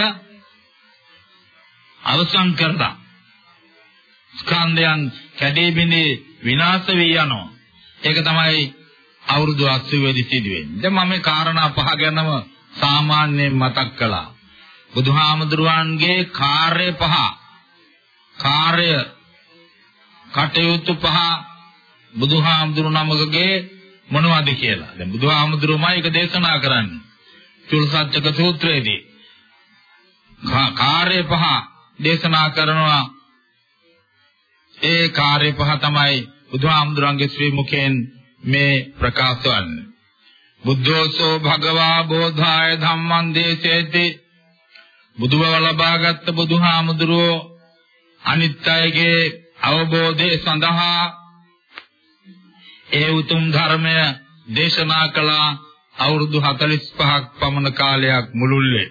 අවසන් කරලා ස්කන්ධයන් කැඩී බිඳී විනාශ වී යනවා ඒක තමයි අවුරුදු 80 දී සිදුවෙන්නේ. දැන් මම මේ කාරණා පහ ගැනම සාමාන්‍යයෙන් මතක් කළා. බුදුහාමුදුරුවන්ගේ කාර්ය පහ කාර්ය කටයුතු පහ බුදුහාමුදුරු නමකගේ මොනවද කියලා. දැන් බුදුහාමුදුරුවමයි ඒක දේශනා කරන්නේ. චුල්සත්චක සූත්‍රයේදී කාර්ය පහ දේශනා කරනවා. ඒ කාර්ය පහ තමයි බුදුහාමුදුරන්ගේ ශ්‍රී මුඛයෙන් මේ ප්‍රකාශ වන්නේ. බුද්ධෝසෝ භගවා බෝධාය ධම්මං දේශේති බුදුබව ලබාගත් බුදුහාමුදුරුවෝ අනිත් අයගේ අවබෝධය සඳහා ඒ උතුම් ධර්මය දේශනා කළ අවුරුදු 45ක් පමණ කාලයක් මුළුල්ලේ.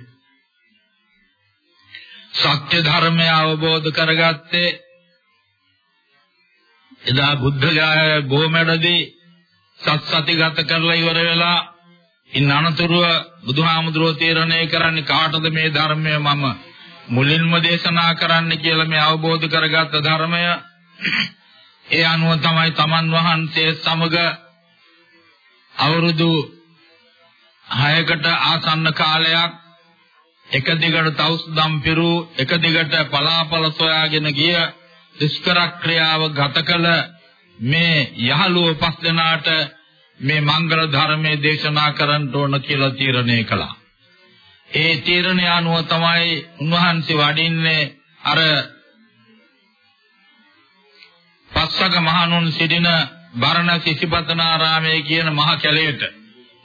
සත්‍ය ධර්මය අවබෝධ කරගත්තේ එදා බුද්ධ ගාය බොමැඩදී සත්සති ගත කරලා ඉවර වෙලා ඉන්න අනතුරුව බුදුහාමුදුරුවෝ තීරණය කරන්නේ කාටද මේ ධර්මය මම? මුලින්ම දේශනා කරන්න කියලා මේ අවබෝධ කරගත්ත ධර්මය ඒ අනුව තමයි තමන් වහන්සේ සමග අවුරුදු 6කට ආසන්න කාලයක් එක දිගට තවුස්දම් පිරු එක දිගට පලාපල සොයාගෙන ගිය දුෂ්කර ක්‍රියාව ගත කළ මේ යහළුව පස් දෙනාට මේ මංගල ධර්මයේ දේශනා කරන්න ඕන කියලා තීරණය කළා. ඒ තීරණය අනුව තමයි උන්වහන්සේ වඩින්නේ අර පස්සක මහණුන් සිටින බරණ සිසිපතනාරාමයේ කියන මහ කැලයට.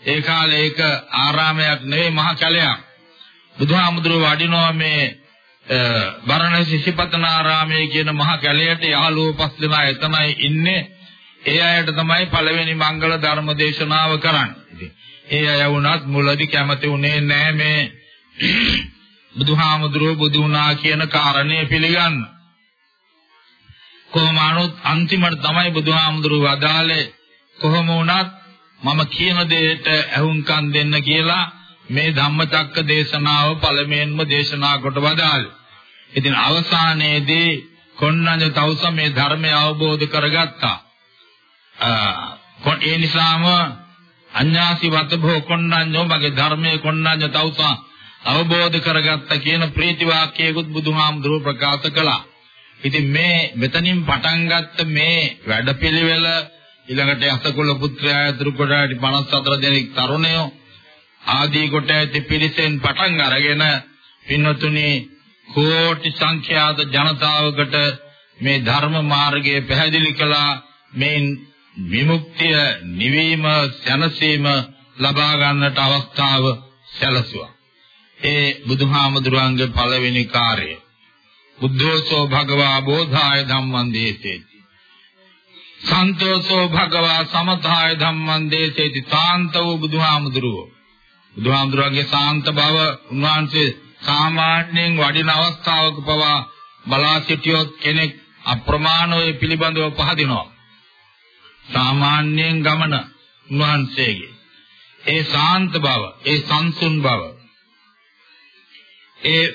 ඒ කාලේ ඒක ආරාමයක් නෙවෙයි මහ කැලයක්. බුදුහාමුදුරුවෝ වඩිනවා මේ බරණ සිසිපතනාරාමයේ කියන මහ කැලයට යහළුවෝ පස් දෙනා එතනයි ඉන්නේ. ඒ අයට තමයි පළවෙනි මංගල ධර්ම දේශනාව කරන්නේ. ඒ අය වුණත් මුලදී කැමති උනේ නැහැ මේ බුදුහාමුදුරුවෝ බුදු වුණා කියන කාරණය පිළිගන්න. කොහොම අනුත් අන්තිමට තමයි බුදුහාමුදුරුවෝ වදාළේ කොහොම වුණත් මම කියන දෙයට ඇහුම්කන් දෙන්න කියලා මේ ධම්මචක්ක දේශනාව පළමුවෙන්ම දේශනා කොට වදාළේ. ඉතින් අවසානයේදී කොණ්ණඤ්ඤ තවුස මේ ධර්මය අවබෝධ කරගත්තා. ඒ නිසාම අඤ්ඤාසි වතභෝ කොණ්ණඤ්ඤෝ මගේ ධර්මයේ කොණ්ණඤ්ඤ තවුස අවබෝධ කරගත්ත කියන ප්‍රීති වාක්‍යයකුත් බුදුහාමුදුරුවෝ ප්‍රකාශ කළා. ඉතින් මේ මෙතනින් පටන් ගත්ත මේ වැඩපිළිවෙල ඊළඟට අසකුල පුත්‍රයා ඇතුළු කොට 54 දෙනෙක් තරුණයෝ ආදී කොට ඇති පිරිසෙන් පටන් අරගෙන පින්වතුනි කෝටි සංඛ්‍යාත ජනතාවකට මේ ධර්ම මාර්ගය පැහැදිලි කළා. මේ විමුක්තිය නිවීම සැනසීම ලබා ගන්නට අවස්ථාව සැලසුවා. ඒ බුදුහාමුදුරන්ගේ පළවෙනි කාර්යය. බුද්ධෝසෝ භගවා බෝධාය ධම්මං දේසේති. සන්තෝෂෝ භගවා සමතාය ධම්මං දේසේති. සාන්ත වූ බුදුහාමුදුරුවෝ. බුදුහාමුදුරන්ගේ සාන්ත බව උන්වහන්සේ සාමාන්‍යයෙන් වඩින අවස්ථාවක පවා බලා සිටියොත් කෙනෙක් අප්‍රමාණව පිළිබඳව පහදිනවා. සාමාන්‍යයෙන් ගමන උන්වහන්සේගේ. ඒ ශාන්ත බව ඒ සංසුන් බව ඒ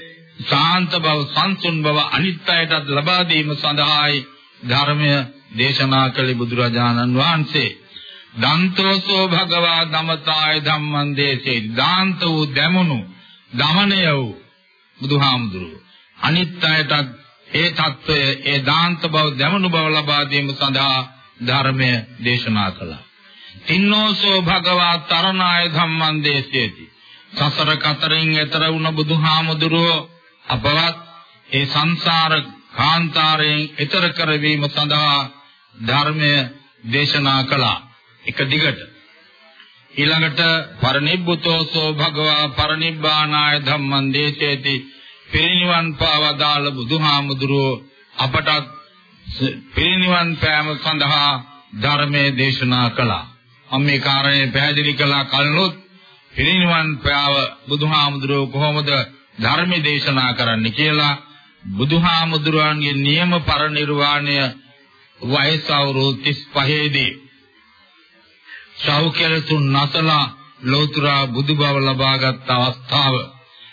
ශාන්ත බව සංසුන් බව අනිත් අයටත් ලබා දීම සඳහායි ධර්මය දේශනා කළේ බුදුරජාණන් වහන්සේ. දන්තෝසෝ භගවා ධමතාය ධම්මං දේසේ දාන්ත වූ දැමුණු දමණය වූ බුදුහාමුදුරුව අනිත් අයටත් ඒ తত্ত্বය ඒ දාන්ත බව දැමුණු බව ලබා දීම සඳහා ධර්මය දේශනා කළා. තින්නෝසෝ භගවා තරණාය ධම්මං දේසේති සසර කතරින් එතර වුණ බුදුහාමුදුරුව අපවත් ඒ සංසාර කාන්තාරයෙන් එතර කරවීම සඳහා ධර්මය දේශනා කළා. එක දිගට ඊළඟට පරිනිබ්බුතෝසෝ භගවා පරිනිබ්බානාය ධම්මං දේසේති පිරිනිවන් පාවදාල බුදුහාමුදුරුවෝ අපටත් පිරිනිවන් පෑම සඳහා ධර්මයේ දේශනා කළා. මම මේ කාරණේ පැහැදිලි කළා කලනොත් පිරිනිවන් පෑව බුදුහාමුදුරුවෝ කොහොමද ධර්ම දේශනා කරන්න කියලා බුදුහාමුදුරුවන්ගේ නියම පරිනිර්වාණය වයස අවුරුදු 35 දී ශෞකලතුන් නැසලා ලෝතුරා බුදුබව ලබාගත් අවස්ථාව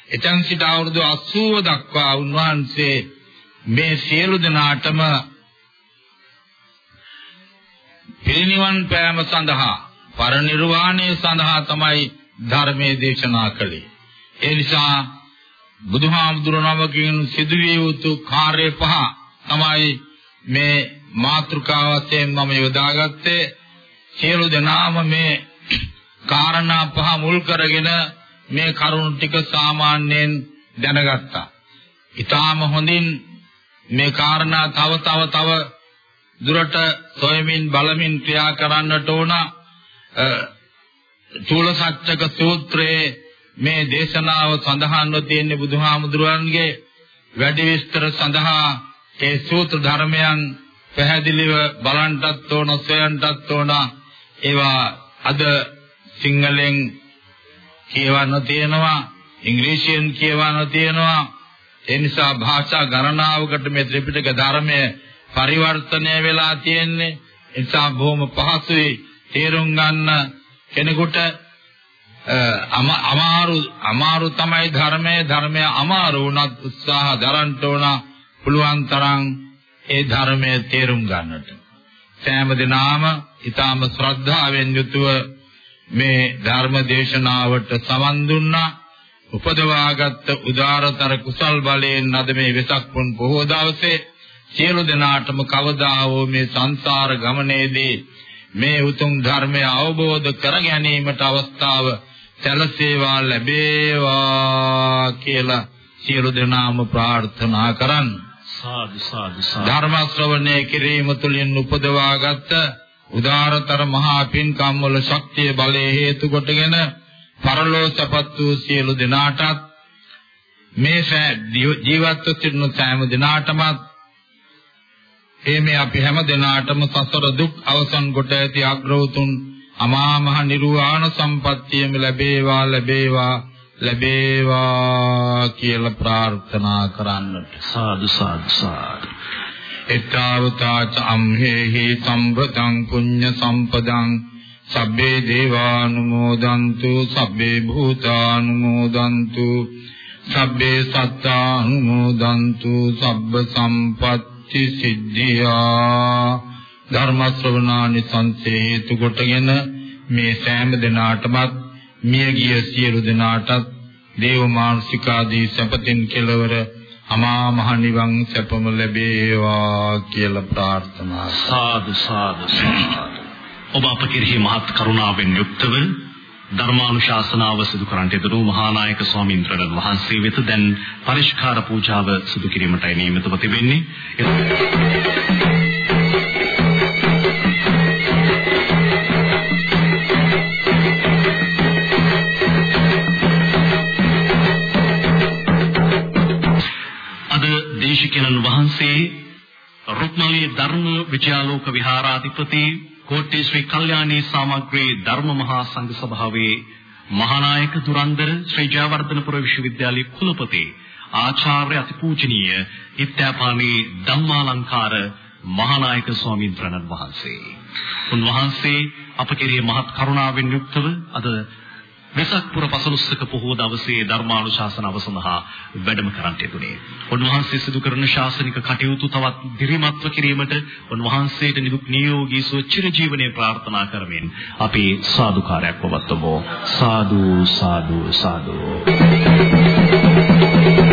එතන් සිට අවුරුදු 80 දක්වා උන්වහන්සේ මේ සියලු දෙනාටම පිරිනිවන් පෑම සඳහා පරිනිර්වාණය සඳහා තමයි ධර්මයේ දේශනා කළේ. ඒ නිසා බුදුහාමුදුරනමකින් සිදුවිය යුතු කාර්ය පහ තමයි මේ මාතෘකාවයෙන් මම යොදාගත්තේ. සියලු දෙනාම මේ කාරණා පහ මුල් කරගෙන මේ කරුණු ටික සාමාන්‍යයෙන් දැනගත්තා. ඊටාම හොඳින් මේ කාරණා තව තව තව දුරට සොයමින් බලමින් ක්‍රියා කරන්නට ඕන චූලසත්‍යක සූත්‍රයේ මේ දේශනාව සඳහන්ව තියෙන බුදුහාමුදුරන්ගේ වැඩි විස්තර සඳහා ඒ සූත්‍ර ධර්මයන් පැහැදිලිව බලන්ටත් ඕන සොයන්ටත් ඕන. ඒවා අද සිංහලෙන් කියවන්න තියෙනවා ඉංග්‍රීසියෙන් කියවන්න තියෙනවා ඒ නිසා භාෂා ගණනාවකට මේ ත්‍රිපිටක ධර්මය පරිවර්තනය වෙලා තියෙන්නේ. ඒ නිසා බොහොම පහසුයි තේරුම් ගන්න කෙනෙකුට අමාරු අමාරු තමයි ධර්මයේ. ධර්මය අමාරු වුණත් උත්සාහ දරන්න ඕන. පුළුවන් තරම් ඒ ධර්මය තේරුම් ගන්නට. සෑම දිනාම ඊටාම ශ්‍රද්ධාවෙන් යුතුව මේ ධර්ම දේශනාවට සමන් දුන්නා උපදවාගත් උදාරතර කුසල් බලයෙන් අද මේ වෙසක් පුන් බොහෝ දවසේ සියලු දෙනාටම කවදා හෝ මේ සංසාර ගමනේදී මේ උතුම් ධර්මය අවබෝධ කර ගැනීමට අවස්ථාව සැලසේවා ලැබේවා කියලා සියලු දෙනාම ප්‍රාර්ථනා කරන් සාදු සාදු ධර්ම ශ්‍රවණය කිරීම තුළින් උපදවාගත් උදාරතර මහා පින්කම් වල ශක්තිය බලය හේතු කොටගෙන පරලෝසපත් වූ සියලු දෙනාටත් මේ ජීවත්ව සිටින සෑම දෙනාටම එමේ අපි හැම දෙනාටම සසර දුක් අවසන් කොට ඇති අග්‍රවතුන් අමා මහ නිර්වාණ සම්පත්තියම ලැබේවා ලැබේවා. ලැබේවා කියලා ප්‍රාර්ථනා කරන්නට. සාදු සාදු සාදු. එත්තාවතාච අම්හෙහි සම්පතං පුඤ්ඤ සම්පදං. සබ්බේ දේවානුමෝදන්තු සබ්බේ භූතානුමෝදන්තු. සබ්බේ සත්තානුමෝදන්තු සබ්බ සම්පත්‍ති සිද්ධියා. ධර්ම ශ්‍රවණානි සංසේ හේතු කොටගෙන මේ සෑම දිනාටමත් මිය ගිය සියලු දෙනාටත් දේව මානසිකාදී සැපතින් කෙලවර අමා මහ නිවන් සැපම ලැබේවා කියලා ප්‍රාර්ථනා සාදු සාදු ඔබ අප කෙරෙහි මහත් කරුණාවෙන් යුක්තව ධර්මානුශාසනාව සිදු කරන්නට යෙදුණු මහානායක ස්වාමීන් වහන්සේ වෙත දැන් පරිස්කාර පූජාව සිදු කිරීමටයි නියමිතව තිබෙන්නේ. දේශිකයන්න් වහන්සේ රුක්මලී ධර්ම විජයාලෝක විහාරාධිපති කෝට්ටේ ශ්‍රී කල්යාණී සාමග්‍රී ධර්ම මහා සංඝ සභාවේ මහානායක දුරන්දර ශ්‍රී ජයවර්ධනපුර විශ්වවිද්‍යාලයේ කුලපති ආචාර්ය අතිපූජනීය ඉත්‍යාපානී ධම්මාලංකාර මහානායක ස්වාමීන් වහන්සේ. උන්වහන්සේ අප කෙරෙහි මහත් කරුණාවෙන් යුක්තව අද වෙසක් පුර පසළොස්වක පොහොව දවසේ ධර්මානුශාසනාව සඳහා වැඩම කරන්නට යෙදුනේ. උන්වහන්සේ සිදු කරන ශාසනික කටයුතු තවත් දිරිමත්ව කිරීමට උන්වහන්සේට නිදුක් නියෝගී සුව චිරජීවනයේ ප්‍රාර්ථනා කරමින් අපි සාදුකාරයක් පවත්වමු. සාදු සාදු සාදු. වේලාවකින්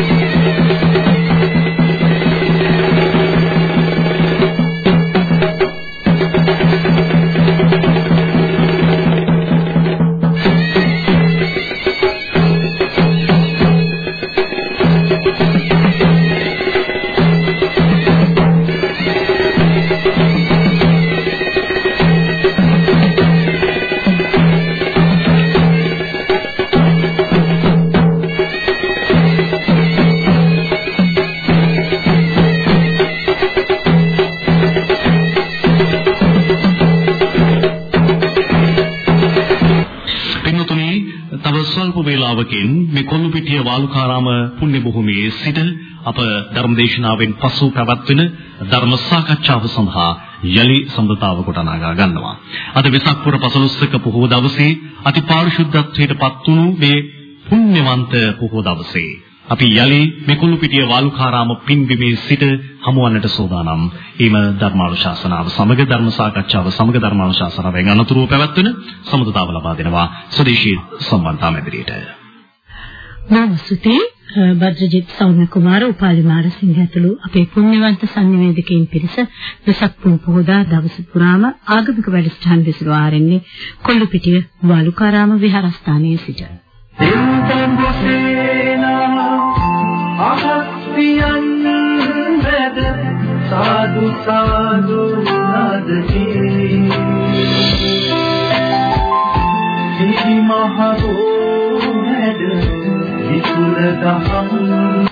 වාලුකාරාම පුණ්‍ය භූමියේ සිට අප ධර්මදේශනාවෙන් පසු පැවැත්වෙන ධර්ම සාකච්ඡාව සඳහා යලි සම්බතාව කොට අනාගා ගන්නවා. අද වෙසක් පුර පසළොස්වක පොහොව දවසේ අති පාරිශුද්ධත්වයට පත්වුණු මේ පුණ්‍යවන්ත පොහොව දවසේ අපි යලි මෙකුළු පිටිය වාලුකාරාම පින්බිමේ සිට හමුවන්නට සෝදානම්. ඊම ධර්මානුශාසනාව සමග ධර්ම සාකච්ඡාව සමග ධර්මානුශාසනාවෙන් අනතුරුව පැවැත්වෙන සමුදතාව ලබා දෙනවා ස්වදේශී සම්බන්ධතා මැදිරියට. නමස්තේ බද්‍රජිත් සෞම්‍ය කුමාර උපාලිමාර සිංහ ඇතුළු අපේ පුණ්‍යවන්ත සංනිවේදකයන් පිරිස දසක් පුන් පොහොදා දවස පුරාම ආගමික වැඩසටහන් විසිරවා ආරෙන්නේ කොල්ලුපිටිය වාලුකාරාම විහාරස්ථානයේ සිට. අහස්තියන් වැද සාදු සාදු දහම්.